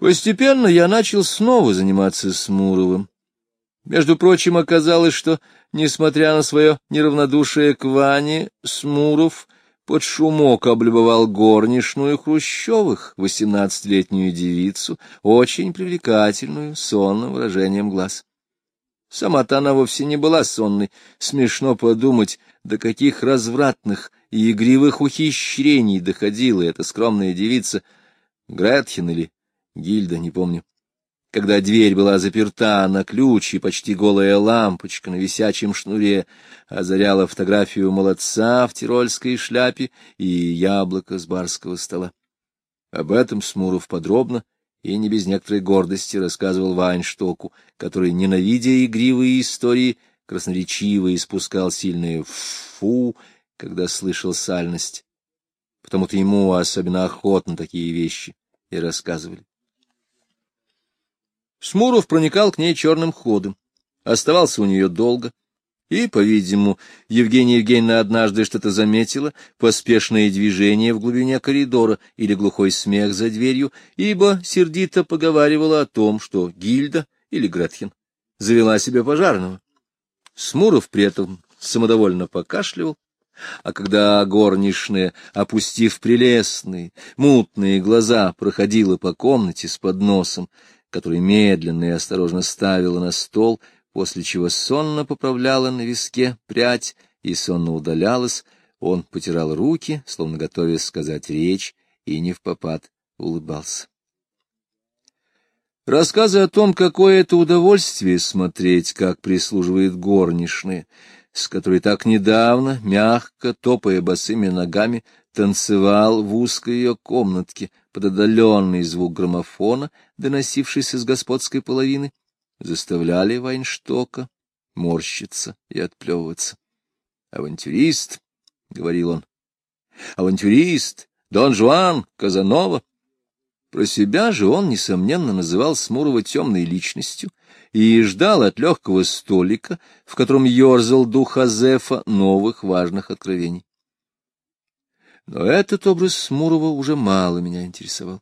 Постепенно я начал снова заниматься Смуровым. Между прочим, оказалось, что, несмотря на свое неравнодушие к Ване, Смуров под шумок облюбовал горничную Хрущевых, восемнадцатилетнюю девицу, очень привлекательную, сонным выражением глаз. Сама-то она вовсе не была сонной. Смешно подумать, до каких развратных и игривых ухищрений доходила эта скромная девица, Гретхен или Гильда, не помню. Когда дверь была заперта на ключ, и почти голая лампочка на висячем шнуре озаряла фотографию молодца в тирольской шляпе и яблоко с барского стола. Об этом Смуров подробно и не без некоторой гордости рассказывал Вайнштоку, который, ненавидя игривые истории, красноречиво испускал сильное «фу», когда слышал сальность. Потому-то ему особенно охотно такие вещи и рассказывали. Смуров проникал к ней черным ходом, оставался у нее долго, и, по-видимому, Евгения Евгеньевна однажды что-то заметила, поспешное движение в глубине коридора или глухой смех за дверью, ибо сердито поговаривала о том, что Гильда или Гретхен завела себе пожарного. Смуров при этом самодовольно покашливал, а когда горничная, опустив прелестные, мутные глаза, проходила по комнате с подносом, который медленно и осторожно ставила на стол, после чего сонно поправляла на виске прядь и сонно удалялась, он потирал руки, словно готовясь сказать речь, и не в попад улыбался. Рассказы о том, какое это удовольствие смотреть, как прислуживает горничная, с которой так недавно, мягко, топая босыми ногами, танцевал в узкой ее комнатке под отдаленный звук граммофона, доносившийся с господской половины, заставляли Вайнштока морщиться и отплевываться. «Авантюрист», — говорил он, — «авантюрист, Дон Жуан, Казанова». Про себя же он, несомненно, называл Смурова темной личностью и ждал от легкого столика, в котором ерзал дух Азефа, новых важных откровений. Но этот образ Смурова уже мало меня интересовал.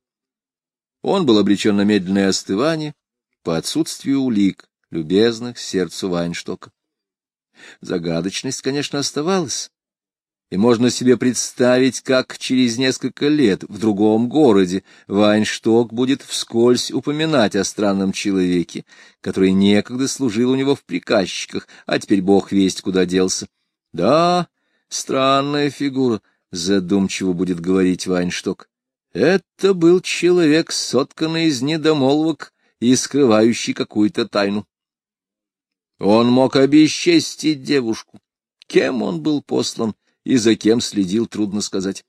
Он был обречен на медленное остывание, по отсутствию улик, любезных сердцу Вайнштока. Загадочность, конечно, оставалась, и можно себе представить, как через несколько лет в другом городе Вайншток будет вскользь упоминать о странном человеке, который некогда служил у него в приказчиках, а теперь бог весть куда делся. Да, странная фигура, задумчиво будет говорить Вайншток. Это был человек, сотканный из недомолвок, и скрывающий какую-то тайну. Он мог обесчестить девушку. Кем он был послан и за кем следил, трудно сказать.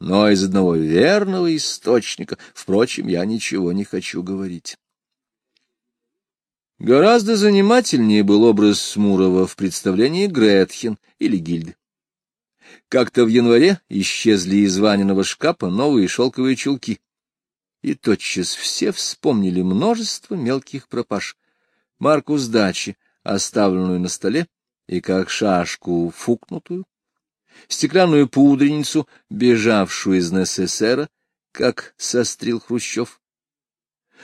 Но из одного верного источника, впрочем, я ничего не хочу говорить. Гораздо занимательнее был образ Смурова в представлении Гретхен или Гильды. Как-то в январе исчезли из Ваниного шкафа новые шелковые чулки и тотчас все вспомнили множество мелких пропаж. Марку сдачи, оставленную на столе, и как шашку фукнутую, стеклянную пудреницу, бежавшую из НССР, как сострил Хрущев.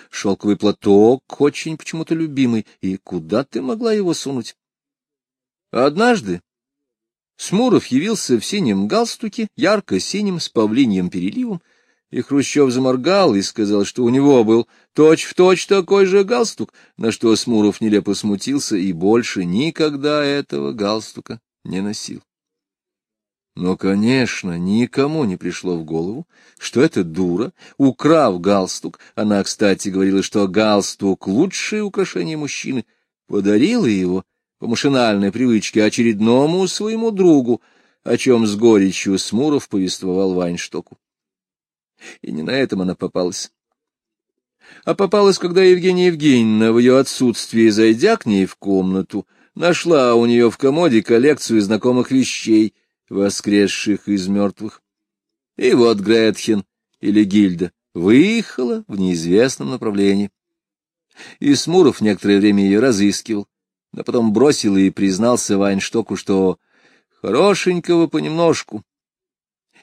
Шелковый платок, очень почему-то любимый, и куда ты могла его сунуть? Однажды Смуров явился в синем галстуке, ярко-синим, с павлиньим переливом, и Хрущев заморгал и сказал, что у него был точь-в-точь точь такой же галстук, на что Смуров нелепо смутился и больше никогда этого галстука не носил. Но, конечно, никому не пришло в голову, что эта дура, украв галстук, она, кстати, говорила, что галстук — лучшее украшение мужчины, подарила его по машинальной привычке очередному своему другу, о чем с горечью Смуров повествовал Вайнштоку. И не на этом она попалась. А попалась, когда Евгения Евгеньевна в ее отсутствии, зайдя к ней в комнату, нашла у нее в комоде коллекцию знакомых вещей, воскресших из мертвых. И вот Гретхен или Гильда выехала в неизвестном направлении. И Смуров некоторое время ее разыскивал, но потом бросил и признался Вайнштоку, что хорошенького понемножку,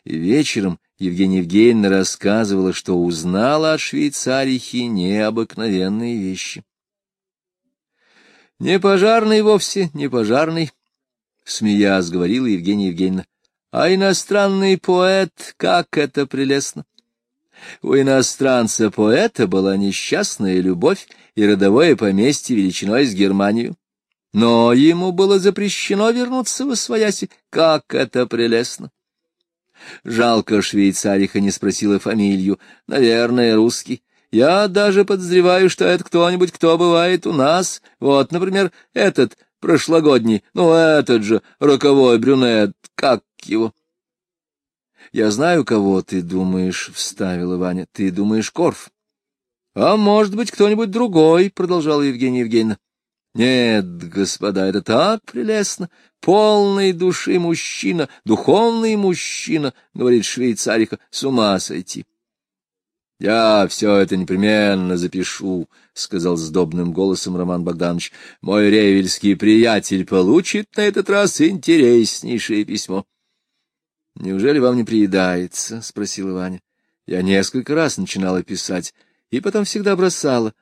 И вечером Евгения Евгеньевна рассказывала, что узнала от швейцарихи необыкновенные вещи. Не пожарный вовсе, не пожарный, — смеясь говорила Евгения Евгеньевна, — а иностранный поэт, как это прелестно! У иностранца-поэта была несчастная любовь и родовое поместье величиной с Германию. Но ему было запрещено вернуться в Освояси. Как это прелестно! Жалко, швейцариха не спросила фамилию. Наверное, русский. Я даже подозреваю, что это кто-нибудь, кто бывает у нас. Вот, например, этот прошлогодний, ну, этот же роковой брюнет, как его? — Я знаю, кого ты думаешь, — вставила Ваня. — Ты думаешь, Корф? — А может быть, кто-нибудь другой, — продолжала Евгения Евгеньевна. — Нет, господа, это так прелестно. Полный души мужчина, духовный мужчина, — говорит швейцариха, — с ума сойти. —— Я все это непременно запишу, — сказал сдобным голосом Роман Богданович. — Мой ревельский приятель получит на этот раз интереснейшее письмо. — Неужели вам не приедается? — спросила Ваня. — Я несколько раз начинала писать, и потом всегда бросала,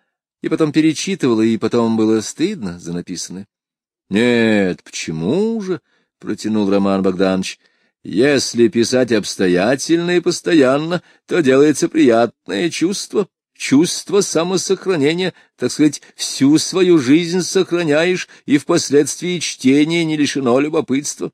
и потом перечитывала, и потом было стыдно за написанное. — Нет, почему же? — протянул Роман Богданович. — если писать обстоятельно и постоянно, то делается приятное чувство, чувство самосохранения, так сказать, всю свою жизнь сохраняешь, и впоследствии чтение не лишено любопытства.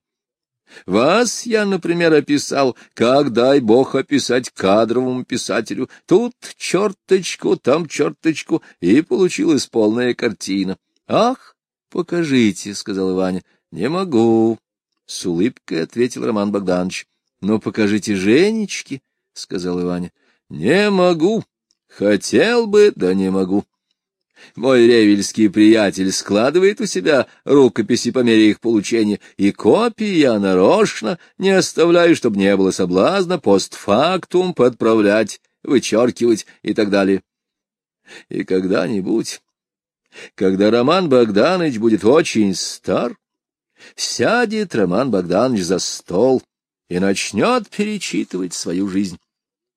Вас я, например, описал, как, дай бог, описать кадровому писателю. Тут черточку, там черточку, и получилась полная картина. — Ах, покажите, — сказал Ваня. — Не могу, — с улыбкой ответил Роман Богданович. — Ну, покажите Женечке, — сказал Иваня. — Не могу. Хотел бы, да не могу. Мой ревельский приятель складывает у себя рукописи по мере их получения, и копии я нарочно не оставляю, чтобы не было соблазна постфактум подправлять, вычеркивать и так далее. И когда-нибудь, когда Роман Богданович будет очень стар, Сядет Роман Богданович за стол и начнет перечитывать свою жизнь.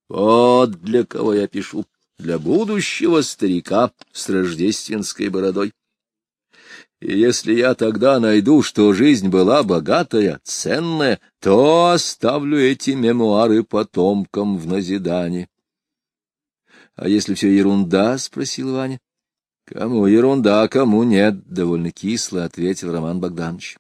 Вот для кого я пишу. Для будущего старика с рождественской бородой. И если я тогда найду, что жизнь была богатая, ценная, то оставлю эти мемуары потомкам в назидание. — А если все ерунда? — спросил Ваня. — Кому ерунда, кому нет, — довольно кисло ответил Роман Богданович.